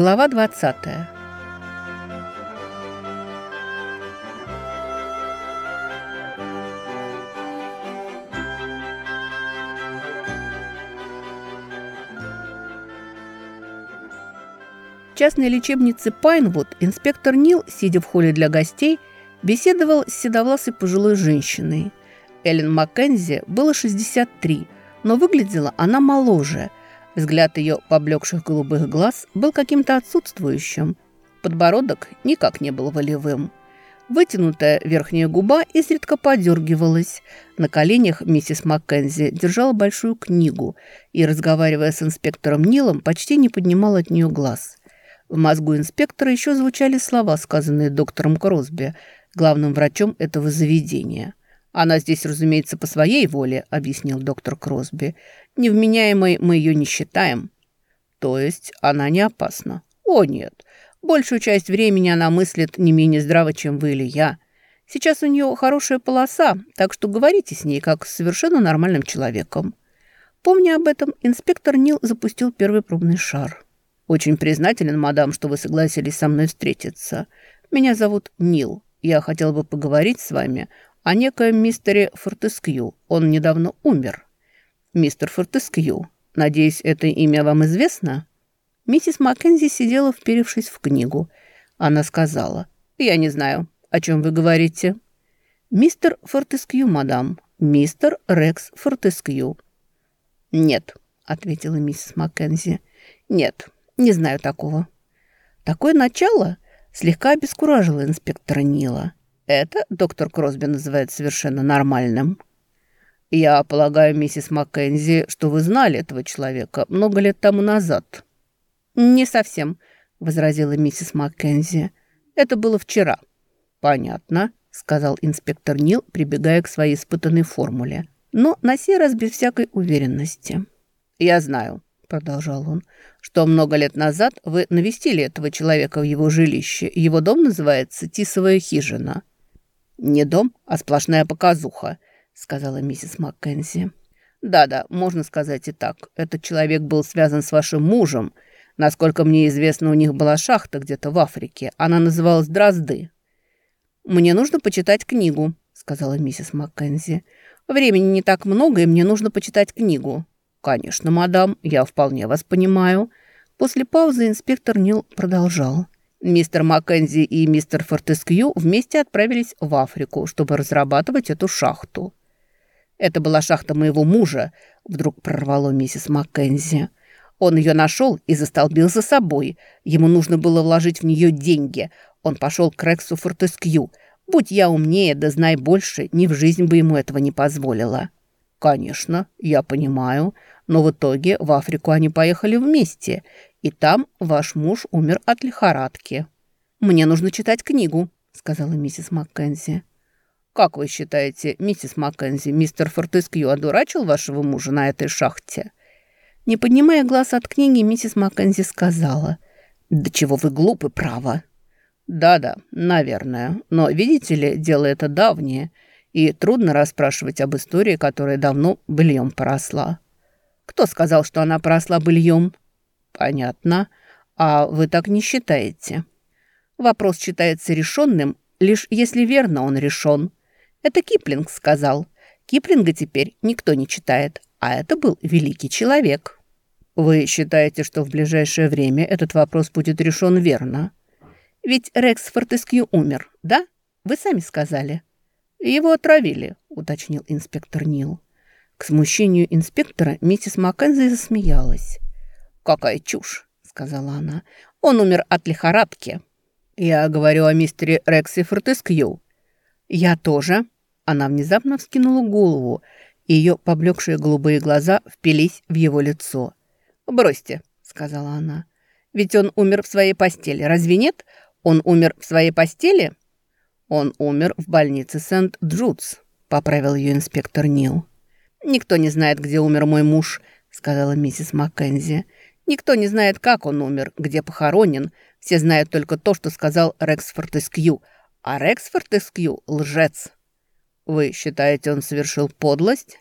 Глава 20. В частной лечебнице Пайнвуд инспектор Нил, сидя в холле для гостей, беседовал с седовласой пожилой женщиной. Эллен Маккензи было 63, но выглядела она моложе – Взгляд ее поблекших голубых глаз был каким-то отсутствующим. Подбородок никак не был волевым. Вытянутая верхняя губа изредка подергивалась. На коленях миссис Маккензи держала большую книгу и, разговаривая с инспектором Нилом, почти не поднимала от нее глаз. В мозгу инспектора еще звучали слова, сказанные доктором Кросби, главным врачом этого заведения. «Она здесь, разумеется, по своей воле», — объяснил доктор Кросби. «Невменяемой мы ее не считаем». «То есть она не опасна?» «О, нет. Большую часть времени она мыслит не менее здраво, чем вы или я. Сейчас у нее хорошая полоса, так что говорите с ней, как с совершенно нормальным человеком». Помня об этом, инспектор Нил запустил первый пробный шар. «Очень признателен, мадам, что вы согласились со мной встретиться. Меня зовут Нил. Я хотел бы поговорить с вами о некоем мистере Фортескью. Он недавно умер. Мистер Фортескью. Надеюсь, это имя вам известно?» Миссис Маккензи сидела, вперевшись в книгу. Она сказала, «Я не знаю, о чем вы говорите». «Мистер Фортескью, мадам. Мистер Рекс Фортескью». «Нет», — ответила миссис Маккензи. «Нет, не знаю такого». Такое начало слегка обескуражило инспектора Нила. Это доктор Кросби называет совершенно нормальным. Я полагаю, миссис Маккензи, что вы знали этого человека много лет тому назад. Не совсем, возразила миссис Маккензи. Это было вчера. Понятно, сказал инспектор Нил, прибегая к своей испытанной формуле, но на сей раз без всякой уверенности. Я знаю, продолжал он, что много лет назад вы навестили этого человека в его жилище. Его дом называется Тисовая хижина. «Не дом, а сплошная показуха», — сказала миссис Маккензи. «Да-да, можно сказать и так. Этот человек был связан с вашим мужем. Насколько мне известно, у них была шахта где-то в Африке. Она называлась «Дрозды». «Мне нужно почитать книгу», — сказала миссис Маккензи. «Времени не так много, и мне нужно почитать книгу». «Конечно, мадам, я вполне вас понимаю». После паузы инспектор Нил продолжал. Мистер Маккензи и мистер Фортескью вместе отправились в Африку, чтобы разрабатывать эту шахту. «Это была шахта моего мужа», — вдруг прорвало миссис Маккензи. «Он ее нашел и застолбил за собой. Ему нужно было вложить в нее деньги. Он пошел к Рексу Фортескью. Будь я умнее, да знай больше, ни в жизнь бы ему этого не позволила». «Конечно, я понимаю. Но в итоге в Африку они поехали вместе, и там ваш муж умер от лихорадки. «Мне нужно читать книгу», — сказала миссис Маккензи. «Как вы считаете, миссис Маккензи, мистер Фортескью одурачил вашего мужа на этой шахте?» Не поднимая глаз от книги, миссис Маккензи сказала. «Да чего вы глупы, право!» «Да-да, наверное. Но, видите ли, дело это давнее, и трудно расспрашивать об истории, которая давно быльем поросла». «Кто сказал, что она поросла быльем?» «Понятно. А вы так не считаете?» «Вопрос считается решенным, лишь если верно он решен. Это Киплинг сказал. Киплинга теперь никто не читает, а это был великий человек». «Вы считаете, что в ближайшее время этот вопрос будет решен верно?» «Ведь Рекс Фортескью умер, да? Вы сами сказали». «Его отравили», — уточнил инспектор Нил. К смущению инспектора миссис Маккензи засмеялась. «Какая чушь!» — сказала она. «Он умер от лихорадки». «Я говорю о мистере Рексе Фортескью». «Я тоже». Она внезапно вскинула голову, и ее поблекшие голубые глаза впились в его лицо. «Бросьте», — сказала она. «Ведь он умер в своей постели, разве нет? Он умер в своей постели?» «Он умер в больнице Сент-Джудс», — поправил ее инспектор Нил. «Никто не знает, где умер мой муж», — сказала миссис Маккензи. Никто не знает, как он умер, где похоронен. Все знают только то, что сказал Рекс Фортескью. А Рекс Фортескью – лжец. Вы считаете, он совершил подлость?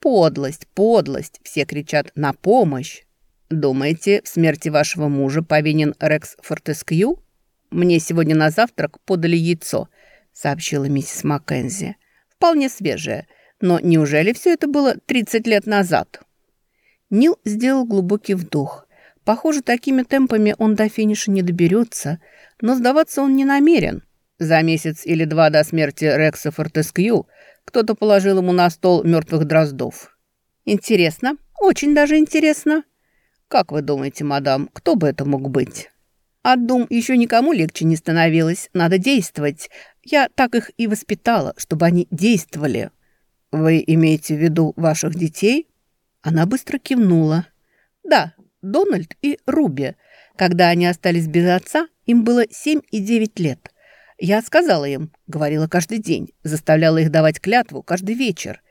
Подлость, подлость. Все кричат «на помощь». «Думаете, в смерти вашего мужа повинен Рекс Фортескью? Мне сегодня на завтрак подали яйцо», — сообщила миссис Маккензи. «Вполне свежее. Но неужели все это было 30 лет назад?» Нил сделал глубокий вдох. Похоже, такими темпами он до финиша не доберется, но сдаваться он не намерен. За месяц или два до смерти Рекса Фортескью кто-то положил ему на стол мертвых дроздов. «Интересно, очень даже интересно. Как вы думаете, мадам, кто бы это мог быть?» От дум еще никому легче не становилось. Надо действовать. Я так их и воспитала, чтобы они действовали. Вы имеете в виду ваших детей? Она быстро кивнула. Да, Дональд и Руби. Когда они остались без отца, им было семь и девять лет. Я сказала им, говорила каждый день, заставляла их давать клятву каждый вечер.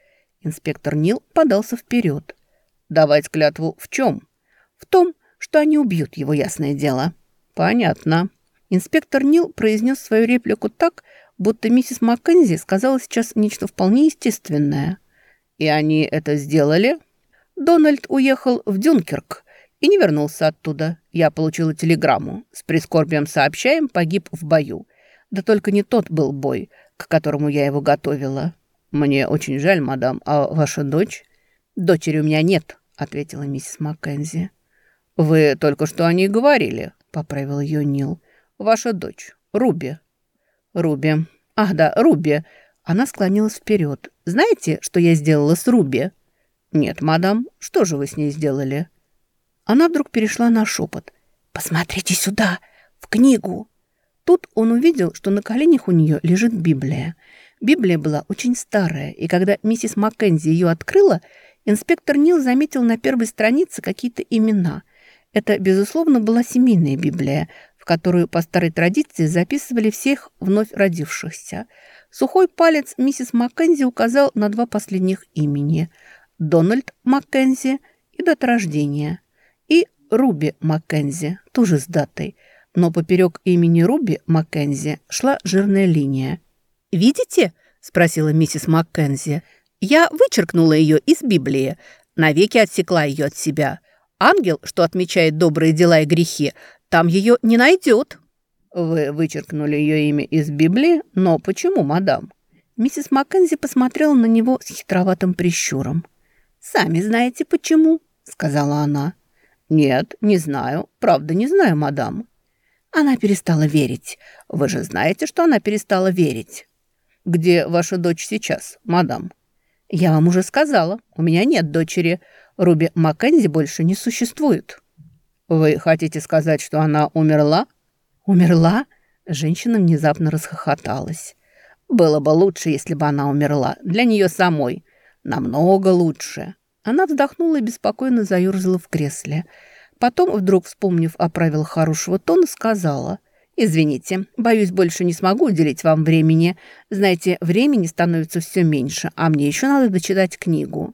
Инспектор Нил подался вперед. «Давать клятву в чем?» «В том, что они убьют его, ясное дело». «Понятно». Инспектор Нил произнес свою реплику так, будто миссис Маккензи сказала сейчас нечто вполне естественное. «И они это сделали?» «Дональд уехал в Дюнкерк и не вернулся оттуда. Я получила телеграмму. С прискорбием сообщаем, погиб в бою. Да только не тот был бой, к которому я его готовила. Мне очень жаль, мадам, а ваша дочь? Дочери у меня нет, ответила миссис Маккензи. Вы только что о ней говорили, поправил ее Нил. Ваша дочь, Руби. Руби. Ах да, Руби. Она склонилась вперед. Знаете, что я сделала с Руби? Нет, мадам, что же вы с ней сделали? Она вдруг перешла на шепот. «Посмотрите сюда, в книгу!» Тут он увидел, что на коленях у нее лежит Библия. Библия была очень старая, и когда миссис Маккензи ее открыла, инспектор Нил заметил на первой странице какие-то имена. Это, безусловно, была семейная Библия, в которую по старой традиции записывали всех вновь родившихся. Сухой палец миссис Маккензи указал на два последних имени – Дональд Маккензи и дата рождения, и Руби Маккензи, тоже с датой – но поперек имени Руби Маккензи шла жирная линия. «Видите?» – спросила миссис Маккензи. «Я вычеркнула ее из Библии, навеки отсекла ее от себя. Ангел, что отмечает добрые дела и грехи, там ее не найдет». «Вы вычеркнули ее имя из Библии? Но почему, мадам?» Миссис Маккензи посмотрела на него с хитроватым прищуром. «Сами знаете, почему?» – сказала она. «Нет, не знаю. Правда, не знаю, мадам». Она перестала верить. Вы же знаете, что она перестала верить. Где ваша дочь сейчас, мадам? Я вам уже сказала, у меня нет дочери. Руби Маккензи больше не существует. Вы хотите сказать, что она умерла? Умерла? Женщина внезапно расхохоталась. Было бы лучше, если бы она умерла. Для нее самой. Намного лучше. Она вздохнула и беспокойно заерзала в кресле. Потом, вдруг вспомнив о правилах хорошего тона, сказала «Извините, боюсь, больше не смогу уделить вам времени. Знаете, времени становится все меньше, а мне еще надо дочитать книгу».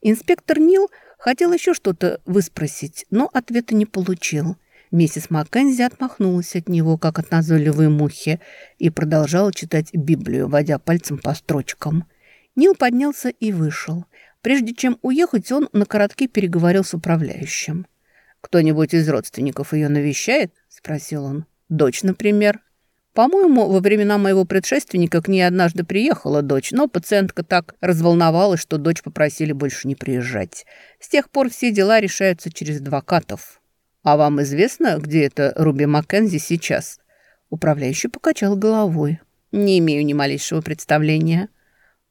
Инспектор Нил хотел еще что-то выспросить, но ответа не получил. Миссис Маккензи отмахнулась от него, как от назойливой мухи, и продолжала читать Библию, водя пальцем по строчкам. Нил поднялся и вышел. Прежде чем уехать, он на коротке переговорил с управляющим. «Кто-нибудь из родственников ее навещает?» – спросил он. «Дочь, например?» «По-моему, во времена моего предшественника к ней однажды приехала дочь, но пациентка так разволновалась, что дочь попросили больше не приезжать. С тех пор все дела решаются через адвокатов». «А вам известно, где это Руби Маккензи сейчас?» Управляющий покачал головой. «Не имею ни малейшего представления».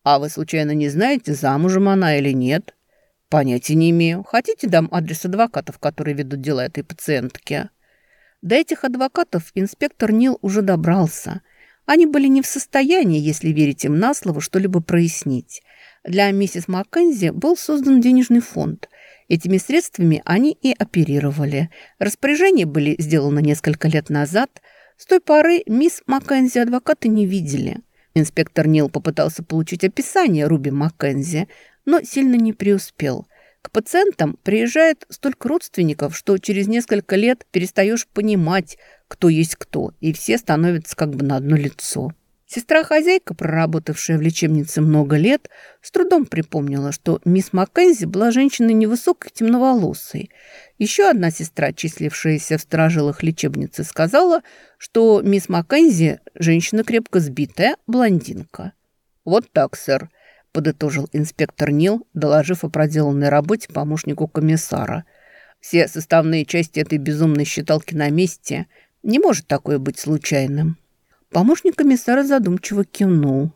«А вы, случайно, не знаете, замужем она или нет?» Понятия не имею. Хотите, дам адрес адвокатов, которые ведут дела этой пациентки? До этих адвокатов инспектор Нил уже добрался. Они были не в состоянии, если верить им на слово, что-либо прояснить. Для миссис Маккензи был создан денежный фонд. Этими средствами они и оперировали. Распоряжения были сделаны несколько лет назад. С той поры мисс Маккензи адвокаты не видели. Инспектор Нил попытался получить описание Руби Маккензи, но сильно не преуспел. К пациентам приезжает столько родственников, что через несколько лет перестаешь понимать, кто есть кто, и все становятся как бы на одно лицо. Сестра-хозяйка, проработавшая в лечебнице много лет, с трудом припомнила, что мисс Маккензи была женщиной невысокой, темноволосой. Еще одна сестра, числившаяся в сторожилах лечебницы, сказала, что мисс Маккензи – женщина крепко сбитая, блондинка. «Вот так, сэр», – подытожил инспектор Нил, доложив о проделанной работе помощнику комиссара. «Все составные части этой безумной считалки на месте. Не может такое быть случайным». Помощник комиссара задумчиво кивнул.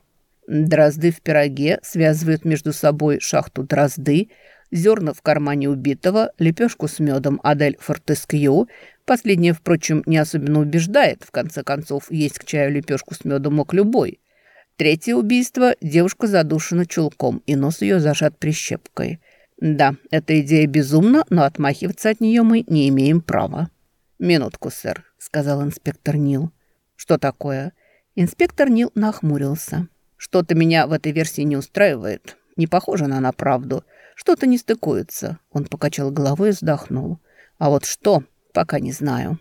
Дрозды в пироге связывают между собой шахту дрозды, зерна в кармане убитого, лепешку с медом Адель Фортескью. Последнее, впрочем, не особенно убеждает. В конце концов, есть к чаю лепешку с медом мог любой. Третье убийство – девушка задушена чулком, и нос ее зажат прищепкой. Да, эта идея безумна, но отмахиваться от нее мы не имеем права. «Минутку, сэр», – сказал инспектор Нил. «Что такое?» Инспектор Нил нахмурился. «Что-то меня в этой версии не устраивает. Не похоже она на правду. Что-то не стыкуется». Он покачал головой и вздохнул. «А вот что, пока не знаю».